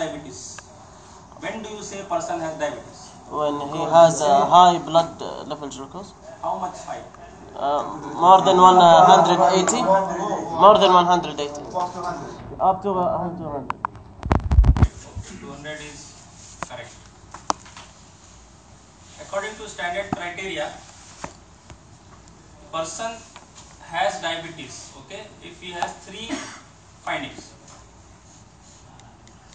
diabetes? When do you say person has diabetes? When he has a high blood uh, level glucose, How much high? uh, more than 180, more than 180, up to uh, 200. 200 is correct. According to standard criteria, person has diabetes, okay, if he has three findings.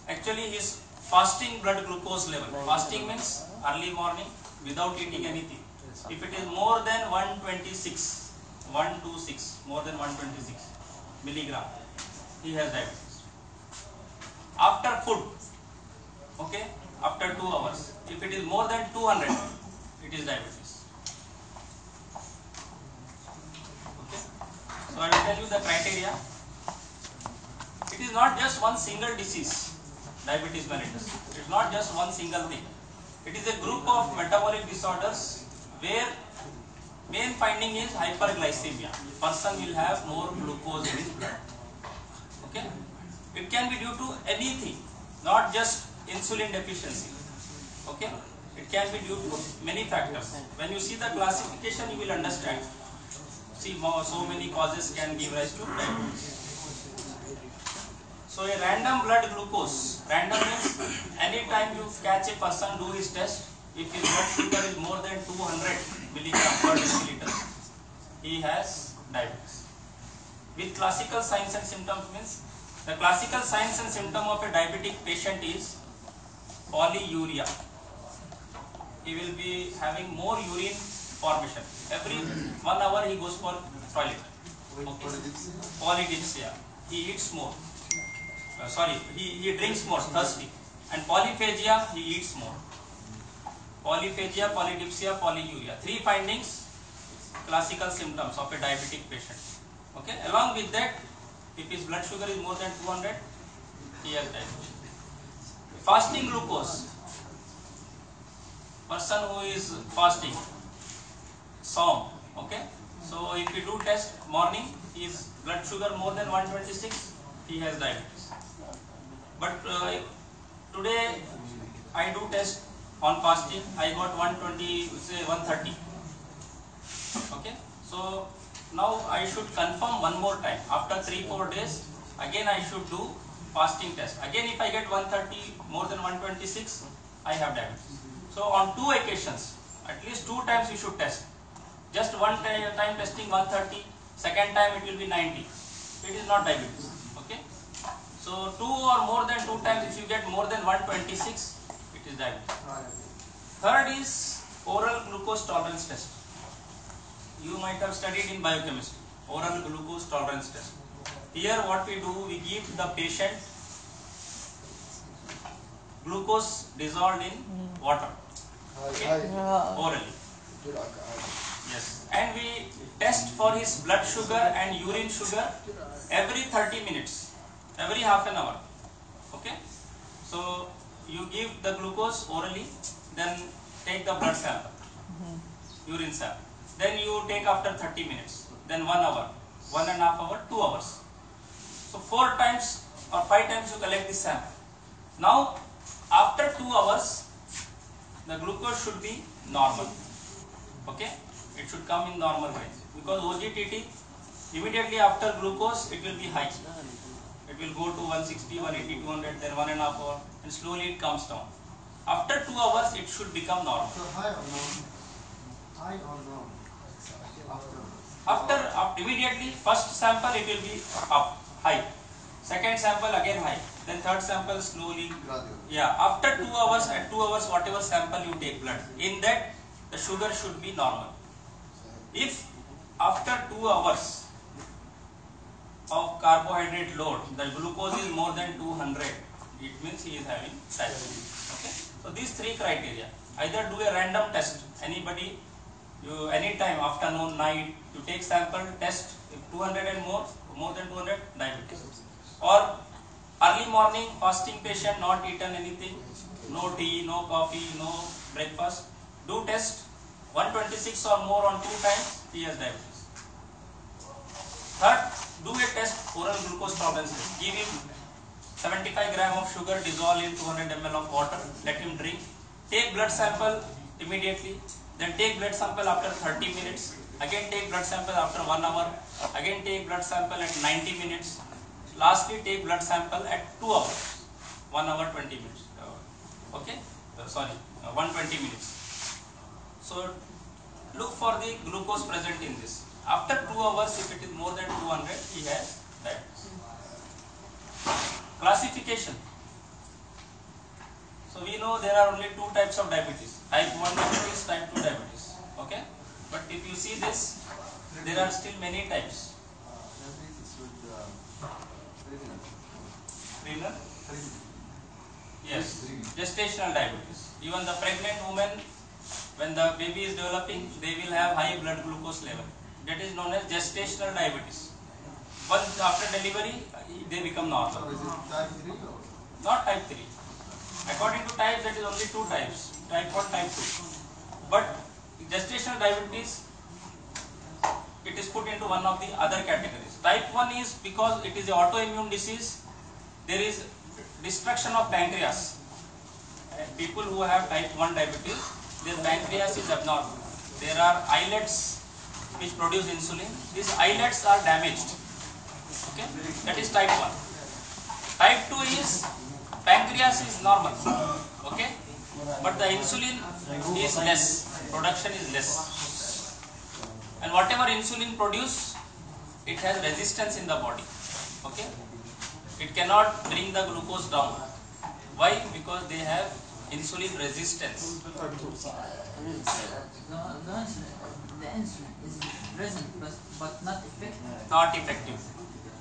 Actually, his fasting blood glucose level, fasting means early morning without eating hmm. anything. If it is more than 126, 126, more than 126 milligram, he has diabetes. After food, okay after 2 hours if it is more than 200 it is diabetes. Okay? So i will tell you the criteria. It is not just one single disease diabetes mellitus it is not just one single thing. It is a group of metabolic disorders where main finding is hyperglycemia. Person will have more glucose in his blood. Okay? It can be due to anything not just insulin deficiency. Okay? It can be due to many factors. When you see the classification you will understand. See so many causes can give rise to diabetes so a random blood glucose random means anytime you catch a person do his test if his blood sugar is more than 200 milligram per deciliter he has diabetes with classical signs and symptoms means the classical signs and symptom of a diabetic patient is polyuria. He will be having more urine formation. Every one hour he goes for toilet. Okay. Polydipsia. He eats more. Uh, sorry, he, he drinks more, thirsty. And polyphagia, he eats more. Polyphagia, polydipsia, polyuria. Three findings, classical symptoms of a diabetic patient. Okay. Along with that, if his blood sugar is more than 200, he has diabetes. Fasting glucose. Person who is fasting, som. Okay. So if you do test morning, his blood sugar more than 126, he has diabetes. But uh, today I do test on fasting. I got 120, say 130. Okay. So now I should confirm one more time. After 3-4 days, again I should do fasting test. Again if I get 130 more than 126, I have diabetes. So on two occasions, at least two times you should test. Just one time testing 130, second time it will be 90. It is not diabetes. So two or more than two times if you get more than 126, it is diabetes. Third is oral glucose tolerance test. You might have studied in biochemistry, oral glucose tolerance test. Here what we do, we give the patient glucose dissolved in water okay, orally. Yes. And we test for his blood sugar and urine sugar every 30 minutes, every half an hour. Okay. So you give the glucose orally, then take the blood sample, mm-hmm. urine sample. Then you take after 30 minutes, then one hour, one and a half hour, two hours. So four times or five times you collect this sample. Now after two hours, the glucose should be normal. Okay, it should come in normal range because OGTT immediately after glucose it will be high. It will go to 160, 180, 200, then one and a half hour, and slowly it comes down. After two hours, it should become normal. So high or no? High or no? After. After up, immediately first sample it will be up high, second sample again high, then third sample slowly. Yeah, after two hours, at two hours, whatever sample you take blood, in that the sugar should be normal. If after two hours of carbohydrate load, the glucose is more than 200, it means he is having diabetes. Okay, so these three criteria. Either do a random test, anybody, you anytime afternoon, night, you take sample, test, if 200 and more, more than 200, diabetes. Or early morning fasting patient not eaten anything no tea no coffee no breakfast do test 126 or more on two times he has diabetes third do a test for oral glucose tolerance give him 75 gram of sugar dissolved in 200 ml of water. Let him drink. Take blood sample immediately. Then take blood sample after 30 minutes. Again take blood sample after 1 hour. Again take blood sample at 90 minutes. Lastly take blood sample at 2 hours. 1 hour 20 minutes. Uh, okay? Uh, sorry, uh, 120 minutes. So look for the glucose present in this. After 2 hours, if it is more than 200, he has diabetes. Classification. So we know there are only two types of diabetes, type 1 diabetes, type 2 diabetes. Okay? But if you see this, there are still many types. Renal. Yes. Gestational diabetes. Even the pregnant woman, when the baby is developing, they will have high blood glucose level. That is known as gestational diabetes. Once after delivery, they become So normal. is it type 3 or? Not type 3. According to type, that is only two types, type 1, type 2. But gestational diabetes, it is put into one of the other categories. Type 1 is because it is an autoimmune disease, there is destruction of pancreas. People who have type 1 diabetes, their pancreas is abnormal. There are islets which produce insulin. These islets are damaged. Okay, that is type 1. Type 2 is pancreas is normal, okay, but the insulin is less, production is less, and whatever insulin produce, it has resistance in the body, okay. It cannot bring the glucose down. Why? Because they have insulin resistance. No, no insulin. The insulin is present but, but not effective. Not effective.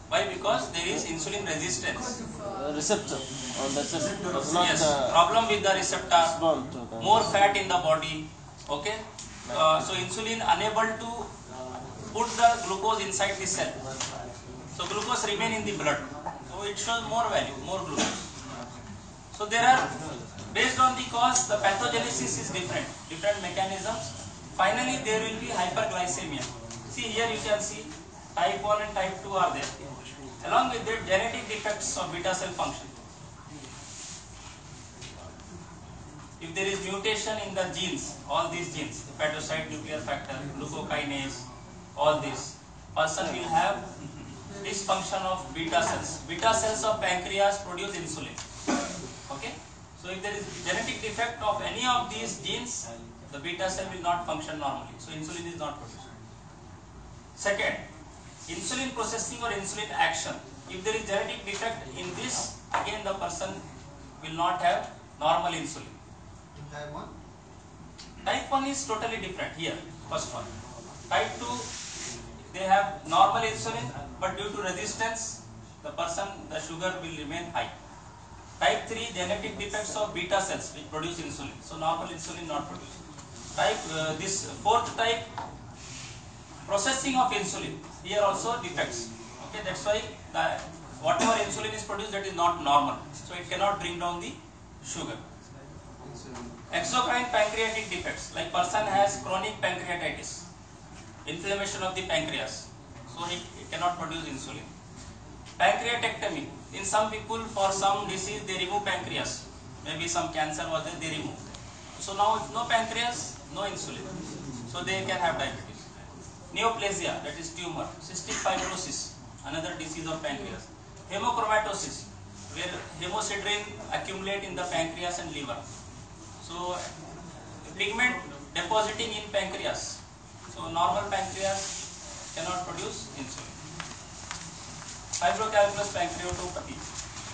Why? Because there is insulin resistance. Uh, receptor on the system does not Yes. Problem with the receptor. respond to the more fat in the body okay uh, so insulin unable to put the glucose inside the cell so glucose remain in the blood so it shows more value more glucose so there are based on the cause the pathogenesis is different different mechanisms finally there will be hyperglycemia see here you can see type 1 and type 2 are there along with that genetic defects of beta cell function if there is mutation in the genes, all these genes, hepatocyte, nuclear factor, glucokinase, all this, person will have dysfunction of beta cells. Beta cells of pancreas produce insulin. Okay? So if there is genetic defect of any of these genes, the beta cell will not function normally. So insulin is not produced. Second, insulin processing or insulin action. If there is genetic defect in this, again the person will not have normal insulin. In type 1? Type 1 is totally different here, first one. Type 2, they have normal insulin, but due to resistance, the person, the sugar will remain high. Type 3, genetic defects of beta cells which produce insulin. So normal insulin not produced. Type, uh, this fourth type, processing of insulin. Here also defects. Okay, that's why the, whatever insulin is produced that is not normal. So it cannot bring down the sugar. Exocrine pancreatic defects, like person has chronic pancreatitis, inflammation of the pancreas, so he, he cannot produce insulin. Pancreatectomy, in some people for some disease they remove pancreas, maybe some cancer was there, they remove. So now if no pancreas, no insulin, so they can have diabetes. Neoplasia, that is tumor, cystic fibrosis, another disease of pancreas. Hemochromatosis, where hemosiderin accumulate in the pancreas and liver. So pigment depositing in pancreas. So normal pancreas cannot produce insulin. Fibrocalculous pancreatopathy.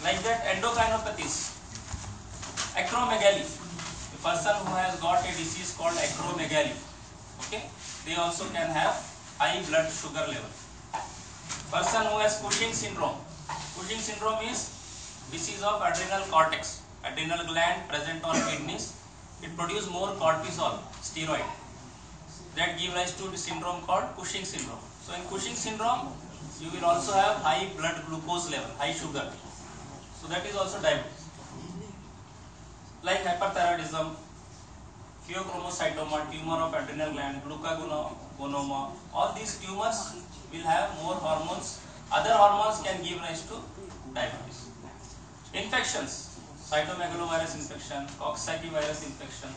Like that endocrinopathies. Acromegaly. A person who has got a disease called acromegaly. Okay. They also can have high blood sugar level. Person who has Cushing syndrome. Cushing syndrome is disease of adrenal cortex. Adrenal gland present on kidneys. It produces more cortisol, steroid. That give rise to the syndrome called Cushing syndrome. So in Cushing syndrome, you will also have high blood glucose level, high sugar. So that is also diabetes. Like hyperthyroidism, pheochromocytoma, tumor of adrenal gland, glucagonoma, all these tumors will have more hormones. Other hormones can give rise to diabetes. Infections, cytomegalovirus infection, Coxsackie virus infection,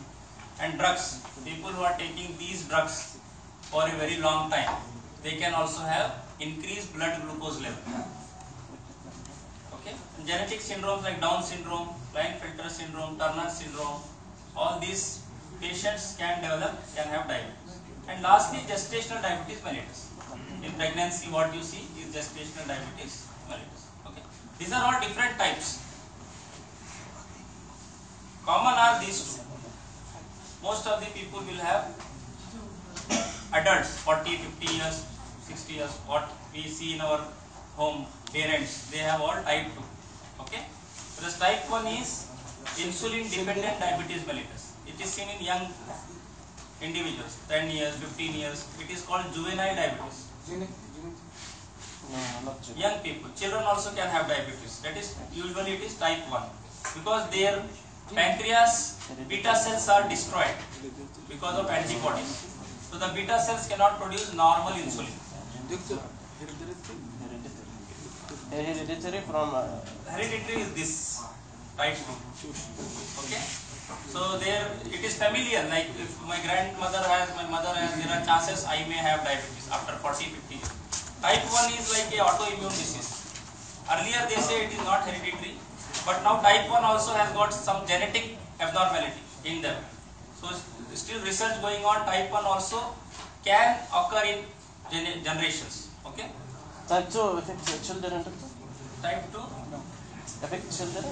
and drugs. People who are taking these drugs for a very long time, they can also have increased blood glucose level. Okay, genetic syndromes like Down syndrome, Klinefelter syndrome, Turner syndrome, all these patients can develop, can have diabetes. And lastly, gestational diabetes mellitus. In pregnancy, what you see is gestational diabetes mellitus. Okay, these are all different types. Common are these two. Most of the people will have adults, 40, 50 years, 60 years, what we see in our home parents, they have all type 2. Okay? Whereas type 1 is insulin dependent diabetes mellitus. It is seen in young individuals, 10 years, 15 years. It is called juvenile diabetes. Young people, children also can have diabetes. That is usually it is type 1 because their pancreas beta cells are destroyed because of antibodies. So the beta cells cannot produce normal insulin. Hereditary from uh, Hereditary is this type Okay. So there it is familiar. Like if my grandmother has, my mother has, there are chances I may have diabetes after 40, 50 years. Type 1 is like a autoimmune disease. Earlier they say it is not hereditary, but now type 1 also has got some genetic abnormality in them. So still research going on. Type 1 also can occur in generations. Okay. type 2 affect children? Type 2. Affect children?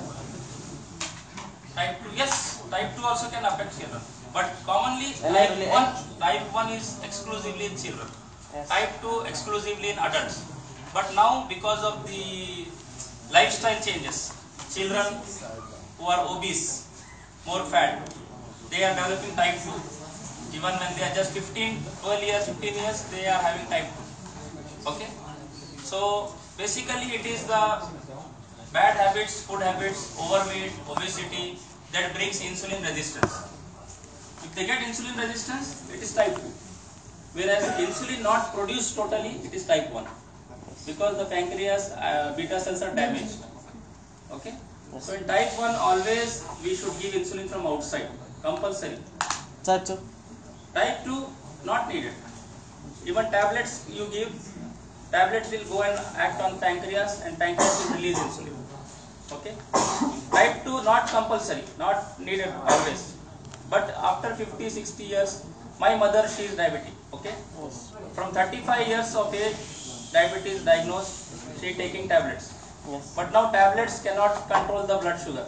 Type 2, yes, type 2 also can affect children. But commonly, And type 1, type 1 is exclusively in children. Yes. Type 2 exclusively in adults. But now, because of the lifestyle changes, children who are obese, more fat, they are developing type 2. Even when they are just 15, 12 years, 15 years, they are having type 2. Okay? So, basically it is the bad habits, food habits, overweight, obesity that brings insulin resistance. If they get insulin resistance, it is type 2. Whereas insulin not produced totally, it is type 1. Because the pancreas uh, beta cells are damaged. Okay? So in type 1 always we should give insulin from outside, compulsory. Type 2? Type 2 not needed. Even tablets you give, tablets will go and act on pancreas and pancreas will release insulin. Okay? Type 2 not compulsory, not needed always. But after 50, 60 years, my mother she is diabetic. Okay? From 35 years of age, diabetes diagnosed, she is taking tablets. Yes. But now tablets cannot control the blood sugar.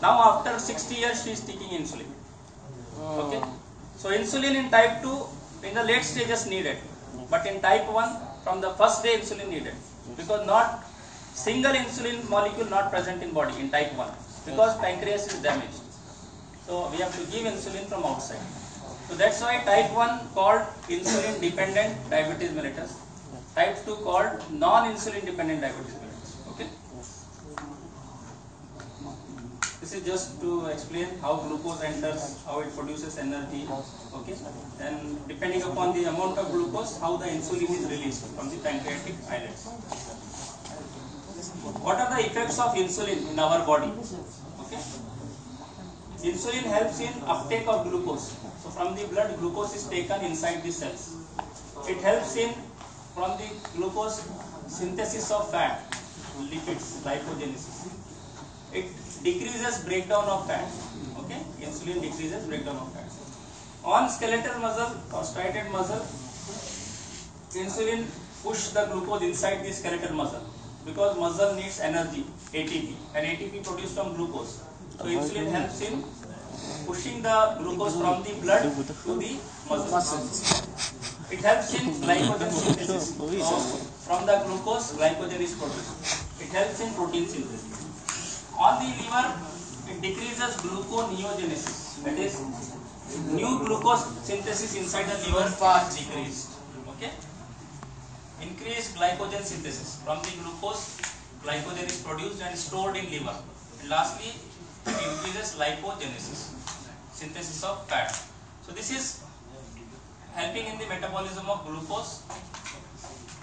Now after 60 years she is taking insulin. Okay. So insulin in type 2 in the late stages needed, but in type 1 from the first day insulin needed because not single insulin molecule not present in body in type 1 because pancreas is damaged. So we have to give insulin from outside. So that's why type 1 called insulin dependent diabetes mellitus, type 2 called non-insulin dependent diabetes mellitus. Okay. Is just to explain how glucose enters, how it produces energy, okay? And depending upon the amount of glucose, how the insulin is released from the pancreatic islets. What are the effects of insulin in our body? Okay? Insulin helps in uptake of glucose. So from the blood, glucose is taken inside the cells. It helps in from the glucose synthesis of fat, lipids, lipogenesis it decreases breakdown of fat. Okay, insulin decreases breakdown of fat. On skeletal muscle or striated muscle, insulin push the glucose inside the skeletal muscle because muscle needs energy, ATP, and ATP produced from glucose. So insulin helps in pushing the glucose from the blood to the muscle. It helps in glycogen synthesis. So from the glucose, glycogen is produced. It helps in protein synthesis. On the liver, it decreases gluconeogenesis. That is, new glucose synthesis inside the liver is decreased. Okay? Increased glycogen synthesis. From the glucose, glycogen is produced and stored in liver. And lastly, it increases lipogenesis, synthesis of fat. So this is helping in the metabolism of glucose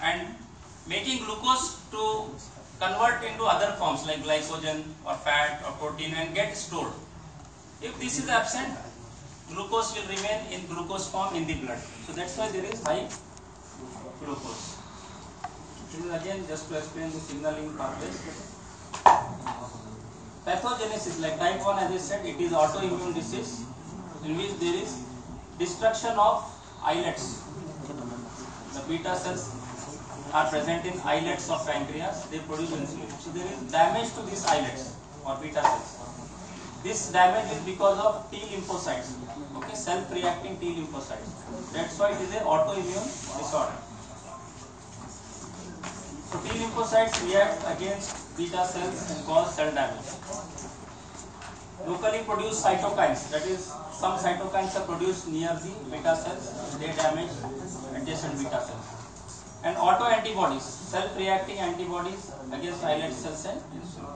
and making glucose to convert into other forms like glycogen or fat or protein and get stored. If this is absent, glucose will remain in glucose form in the blood. So that's why there is high glucose. This is again just to explain the signaling pathways. Pathogenesis, like type 1 as I said, it is autoimmune disease in which there is destruction of islets. The beta cells are present in islets of pancreas, they produce insulin. So there is damage to these islets or beta cells. This damage is because of T lymphocytes, okay, self-reacting T lymphocytes. That's why it is an autoimmune disorder. So T lymphocytes react against beta cells and cause cell damage. Locally produced cytokines, that is, some cytokines are produced near the beta cells, they damage adjacent beta cells. And autoantibodies, self-reacting antibodies against islet cells and insulin.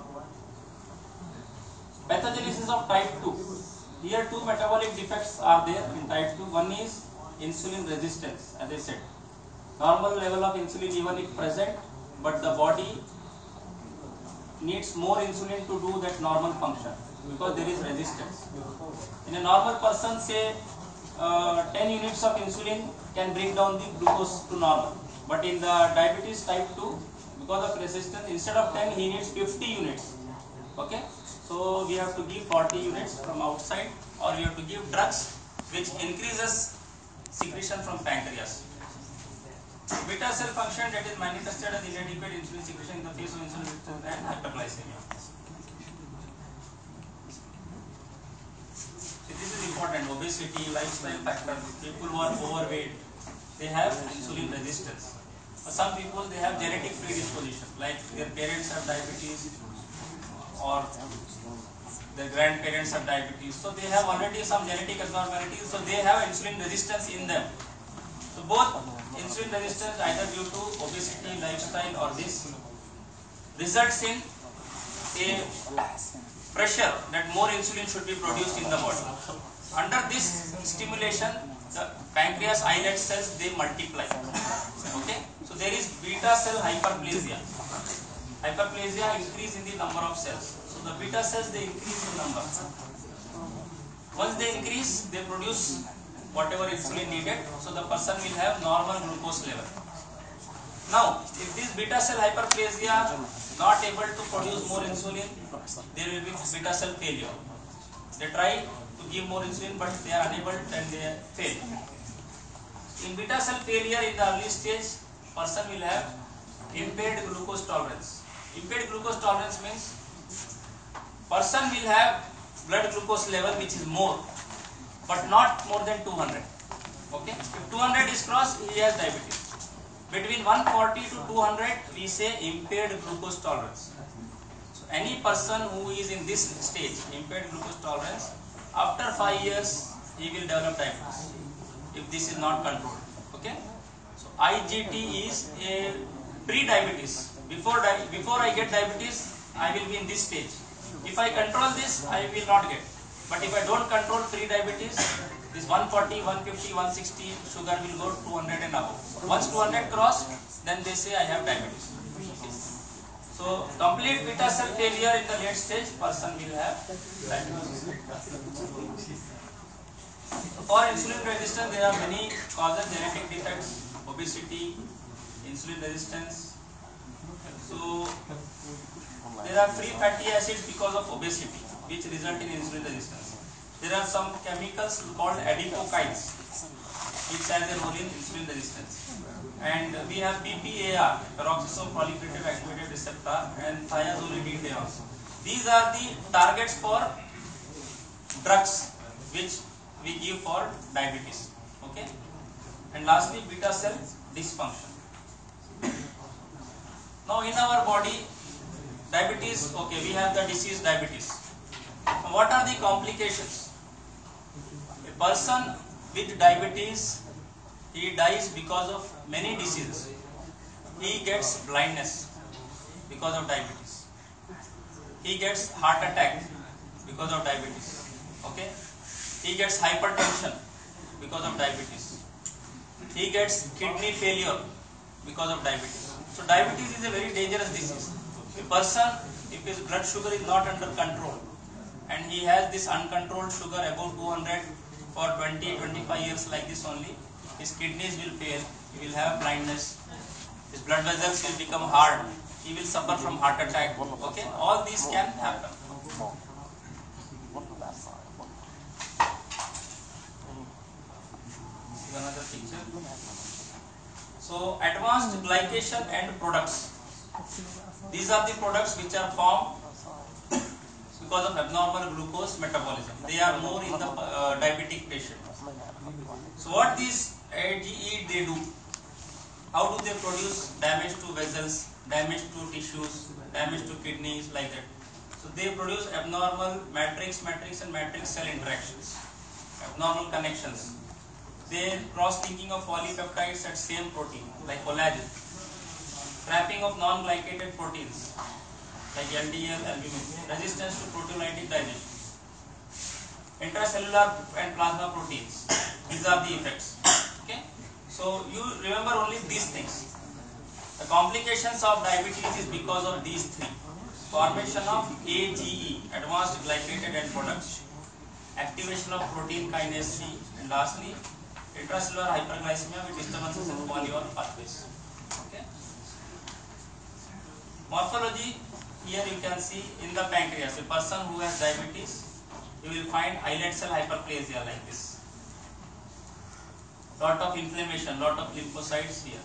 Pathogenesis of type 2. Here two metabolic defects are there in type 2. One is insulin resistance, as I said. Normal level of insulin even if present, but the body needs more insulin to do that normal function because there is resistance. In a normal person, say uh, 10 units of insulin can bring down the glucose to normal. But in the diabetes type 2, because of resistance, instead of 10, he needs 50 units. Okay? So we have to give 40 units from outside or we have to give drugs which increases secretion from pancreas. Beta cell function that is manifested as inadequate insulin secretion in the face of insulin resistance and hyperglycemia. So this is important. Obesity, lifestyle factor. People who are overweight, they have insulin resistance. Some people, they have genetic predisposition, like their parents have diabetes or their grandparents have diabetes. So they have already some genetic abnormalities. So they have insulin resistance in them. So both insulin resistance either due to obesity, lifestyle or this results in a pressure that more insulin should be produced in the body. Under this stimulation, the pancreas islet cells they multiply. Okay, so there is beta cell hyperplasia. Hyperplasia increase in the number of cells. So the beta cells they increase in number. Once they increase, they produce whatever insulin needed. So the person will have normal glucose level. Now, if this beta cell hyperplasia not able to produce more insulin, there will be beta cell failure. They try to give more insulin, but they are unable and they fail. In beta cell failure in the early stage, person will have impaired glucose tolerance. Impaired glucose tolerance means person will have blood glucose level which is more, but not more than 200. Okay, if 200 is crossed, he has diabetes. Between 140 to 200, we say impaired glucose tolerance. So any person who is in this stage, impaired glucose tolerance, after five years, he will develop diabetes if this is not controlled. Okay. So IGT is a pre-diabetes. Before di- before I get diabetes, I will be in this stage. If I control this, I will not get. But if I don't control pre-diabetes, this 140, 150, 160 sugar will go 200 and above. Once 200 cross, then they say I have diabetes. So complete beta cell failure in the late stage, person will have diabetes. For insulin resistance, there are many causes, genetic defects, obesity, insulin resistance. So there are free fatty acids because of obesity, which result in insulin resistance. There are some chemicals called adipokines, which has a role in insulin resistance. And we have PPAR, peroxisome proliferative activated receptor, and thiazolidinedione. These are the targets for drugs which we give for diabetes. Okay. And lastly, beta cell dysfunction. Now in our body, diabetes, okay, we have the disease diabetes. What are the complications? A person with diabetes, he dies because of many diseases. He gets blindness because of diabetes. He gets heart attack because of diabetes. Okay? He gets hypertension because of diabetes. He gets kidney failure because of diabetes. So diabetes is a very dangerous disease. A person, if his blood sugar is not under control and he has this uncontrolled sugar above 200 for 20, 25 years like this only, his kidneys will fail, he will have blindness, his blood vessels will become hard, he will suffer from heart attack. Okay, all these can happen. So advanced glycation end products. These are the products which are formed because of abnormal glucose metabolism. They are more in the uh, diabetic patient. So what these AGE they do? How do they produce damage to vessels, damage to tissues, damage to kidneys like that? So they produce abnormal matrix, matrix and matrix cell interactions, abnormal connections. They cross linking of polypeptides at same protein like collagen, trapping of non-glycated proteins like LDL, albumin, resistance to proteolytic digestion, intracellular and plasma proteins. These are the effects. Okay. So you remember only these things. The complications of diabetes is because of these three. Formation of AGE, advanced glycated end products, activation of protein kinase C, and lastly, intracellular hyperglycemia with disturbances in polyol pathways. Okay. Morphology, here you can see in the pancreas, a person who has diabetes, you will find islet cell hyperplasia like this. Lot of inflammation, lot of lymphocytes here.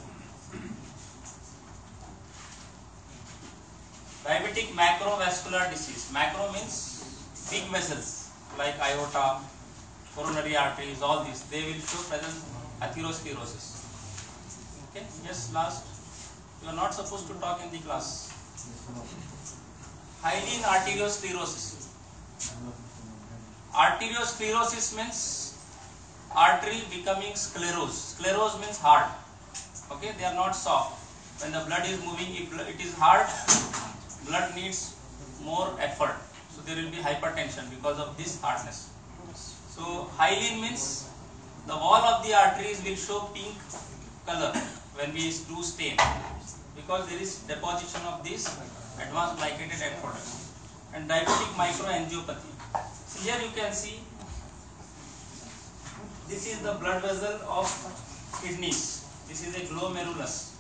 Diabetic macrovascular disease. Macro means big vessels like aorta, coronary arteries, all these. They will show present atherosclerosis. Okay, yes, last. You are not supposed to talk in the class. Hyaline arteriosclerosis. Arteriosclerosis means artery becoming sclerose. Sclerose means hard. Okay, they are not soft. When the blood is moving, if it is hard, blood needs more effort. So there will be hypertension because of this hardness. So hyaline means the wall of the arteries will show pink color when we do stain because there is deposition of this advanced glycated end products and diabetic microangiopathy. So here you can see this is the blood vessel of kidneys. This is a glomerulus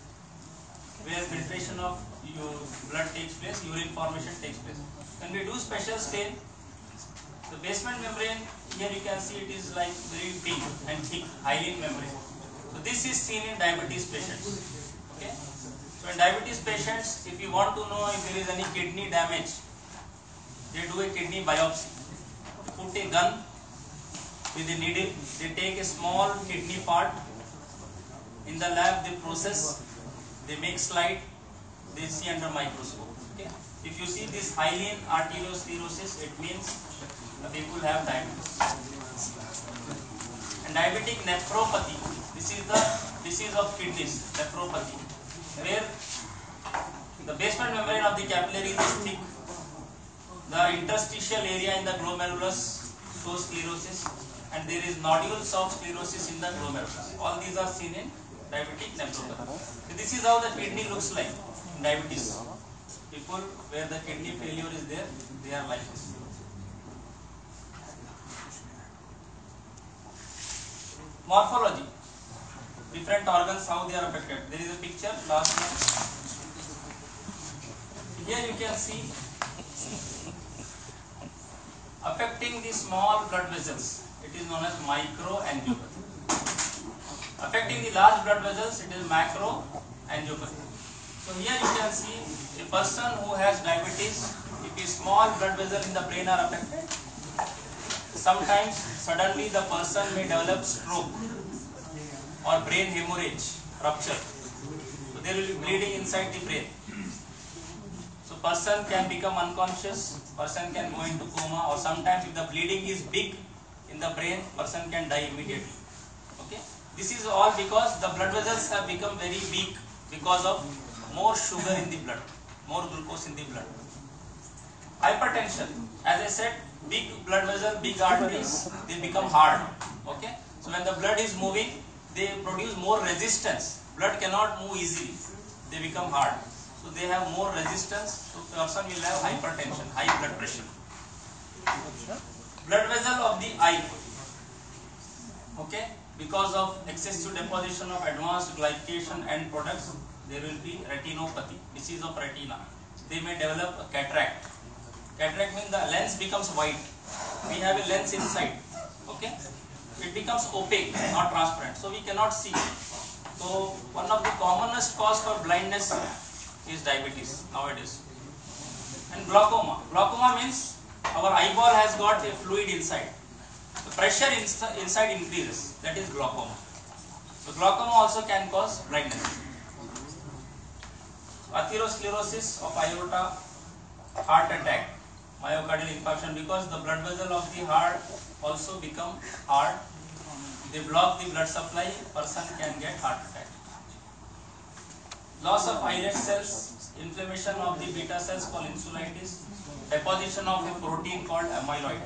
where filtration of your blood takes place, urine formation takes place. When we do special stain, the basement membrane here you can see it is like very big and thick hyaline membrane. So this is seen in diabetes patients. In diabetes patients, if you want to know if there is any kidney damage, they do a kidney biopsy. Put a gun with a needle, they take a small kidney part. In the lab, they process, they make slide, they see under microscope. Okay. If you see this hyaline arteriosclerosis, it means people have diabetes. And diabetic nephropathy, this is the disease of kidneys, nephropathy, where the basement membrane of the capillary is thick. The interstitial area in the glomerulus shows sclerosis and there is nodules of sclerosis in the glomerulus. All these are seen in diabetic nephropathy. This is how the kidney looks like in diabetes. People where the kidney failure is there, they are like this. Morphology. Different organs, how they are affected. There is a picture, last one. Here you can see affecting the small blood vessels. It is known as microangiopathy. Affecting the large blood vessels, it is macroangiopathy. So here you can see a person who has diabetes, if a small blood vessel in the brain are affected, sometimes suddenly the person may develop stroke or brain hemorrhage, rupture. So there will be bleeding inside the brain. So person can become unconscious, person can go into coma or sometimes if the bleeding is big in the brain, person can die immediately. Okay. This is all because the blood vessels have become very weak because of more sugar in the blood, more glucose in the blood. Hypertension, as I said, big blood vessel, big arteries, they become hard. Okay. So when the blood is moving, they produce more resistance. Blood cannot move easily. They become hard. So they have more resistance. So person will have hypertension, high blood pressure. Blood vessel of the eye. Okay, because of excessive deposition of advanced glycation end products, there will be retinopathy, disease of retina. They may develop a cataract. Cataract means the lens becomes white. We have a lens inside. Okay, it becomes opaque, not transparent, so we cannot see. So one of the commonest cause for blindness is diabetes nowadays. And glaucoma. Glaucoma means our eyeball has got a fluid inside. The pressure insi- inside increases. That is glaucoma. So glaucoma also can cause blindness. Atherosclerosis of aorta, heart attack, myocardial infarction because the blood vessel of the heart also become hard. They block the blood supply, person can get heart attack. Loss of islet cells, inflammation of the beta cells called insulitis, deposition of a protein called amyloid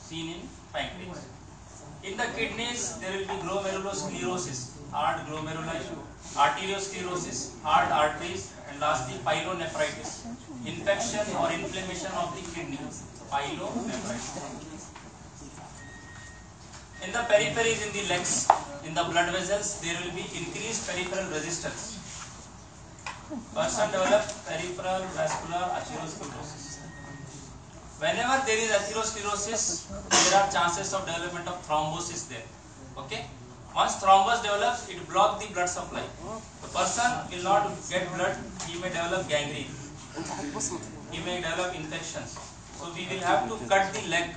seen in pancreas. In the kidneys, there will be glomerulosclerosis, hard glomeruli, arteriosclerosis, hard arteries, and lastly pyelonephritis, infection or inflammation of the kidney, pyelonephritis. In the peripheries in the legs, in the blood vessels, there will be increased peripheral resistance. Person develop peripheral vascular atherosclerosis. Whenever there is atherosclerosis, there are chances of development of thrombosis there. Okay? Once thrombus develops, it blocks the blood supply. The person will not get blood, he may develop gangrene. He may develop infections. So we will have to cut the leg.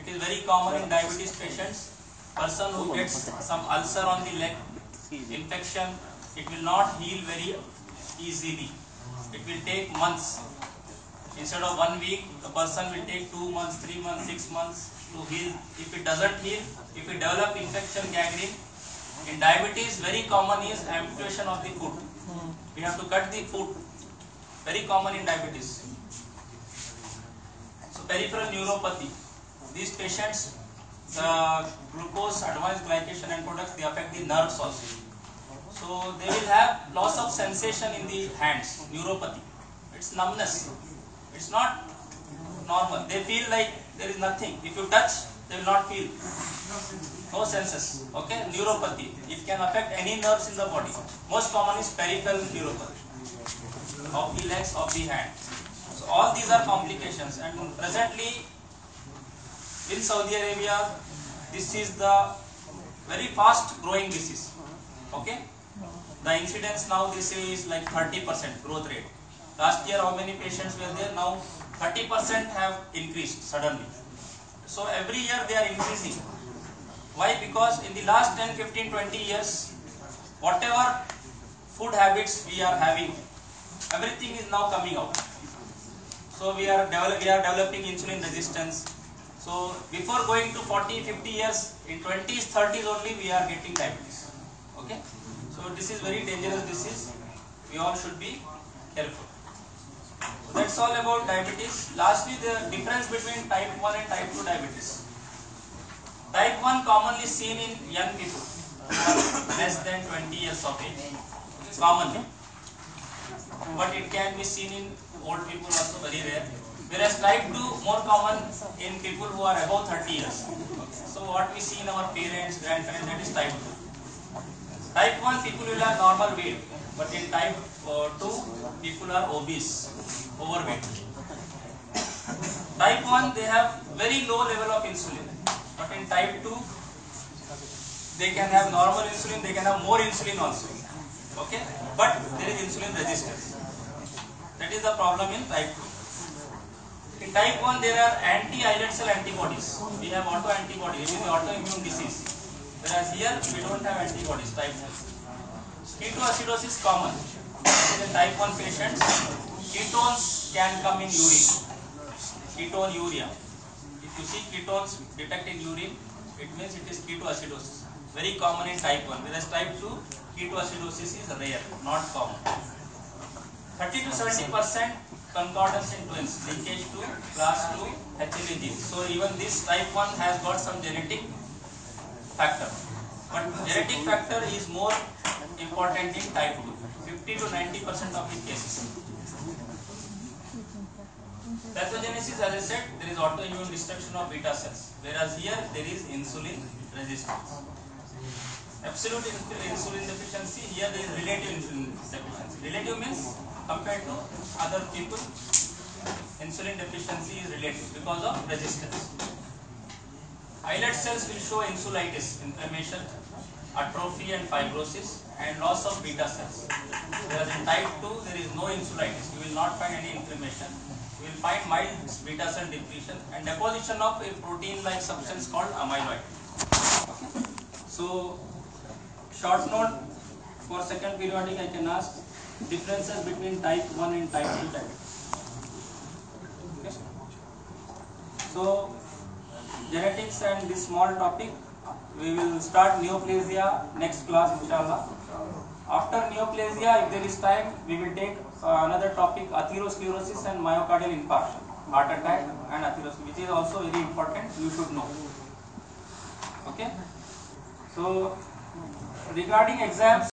It is very common in diabetes patients. Person who gets some ulcer on the leg, infection, it will not heal very easily. It will take months. Instead of one week, the person will take two months, three months, six months to heal. If it doesn't heal, if it develop infection gangrene, in diabetes very common is amputation of the foot. We have to cut the foot. Very common in diabetes. So peripheral neuropathy. These patients, the glucose, advanced glycation end products, they affect the nerves also. So they will have loss of sensation in the hands, neuropathy. It's numbness. It's not normal. They feel like there is nothing. If you touch, they will not feel. No senses. Okay? Neuropathy. It can affect any nerves in the body. Most common is peripheral neuropathy. Of the legs, of the hand. So all these are complications. And presently in Saudi Arabia, this is the very fast growing disease. Okay? The incidence now say is like 30% growth rate. Last year how many patients were there? Now 30% have increased suddenly. So every year they are increasing. Why? Because in the last 10, 15, 20 years, whatever food habits we are having, everything is now coming out. So we are, we are developing insulin resistance. So before going to 40, 50 years, in 20s, 30s only we are getting diabetes. Okay? So this is very dangerous disease. We all should be careful. So that's all about diabetes. Lastly, the difference between type 1 and type 2 diabetes. Type 1 commonly seen in young people less than 20 years of age. Commonly. But it can be seen in old people also very rare. Whereas type 2 more common in people who are above 30 years. So what we see in our parents, grandparents, that is type 2. Type 1 people will have normal weight, but in type uh, 2 people are obese, overweight. Type 1 they have very low level of insulin, but in type 2 they can have normal insulin, they can have more insulin also. Okay, but there is insulin resistance. That is the problem in type 2. In type 1 there are anti-islet cell antibodies. We have autoantibodies, is autoimmune disease. Whereas here we don't have antibodies type 1. Ketoacidosis common. In type 1 patients, ketones can come in urine. Ketonuria. If you see ketones detect in urine, it means it is ketoacidosis. Very common in type 1. Whereas type 2, ketoacidosis is rare, not common. 30 to 70 percent concordance in twins, linkage to class 2 HLA gene. So even this type 1 has got some genetic factor. But genetic factor is more important in type 2. 50 to 90 percent of the cases. Pathogenesis, as I said, there is autoimmune destruction of beta cells, whereas here there is insulin resistance. Absolute insulin deficiency, here there is relative insulin deficiency. Relative means compared to other people, insulin deficiency is related because of resistance. Islet cells will show insulitis, inflammation, atrophy and fibrosis and loss of beta cells. Whereas in type 2 there is no insulitis, you will not find any inflammation. You will find mild beta cell depletion and deposition of a protein like substance called amyloid. So short note for second periodic I can ask differences between type 1 and type 2 diabetes. Okay. So genetics and this small topic we will start neoplasia next class inshallah after neoplasia if there is time we will take uh, another topic atherosclerosis and myocardial infarction heart attack and atherosclerosis which is also very important you should know okay so regarding exams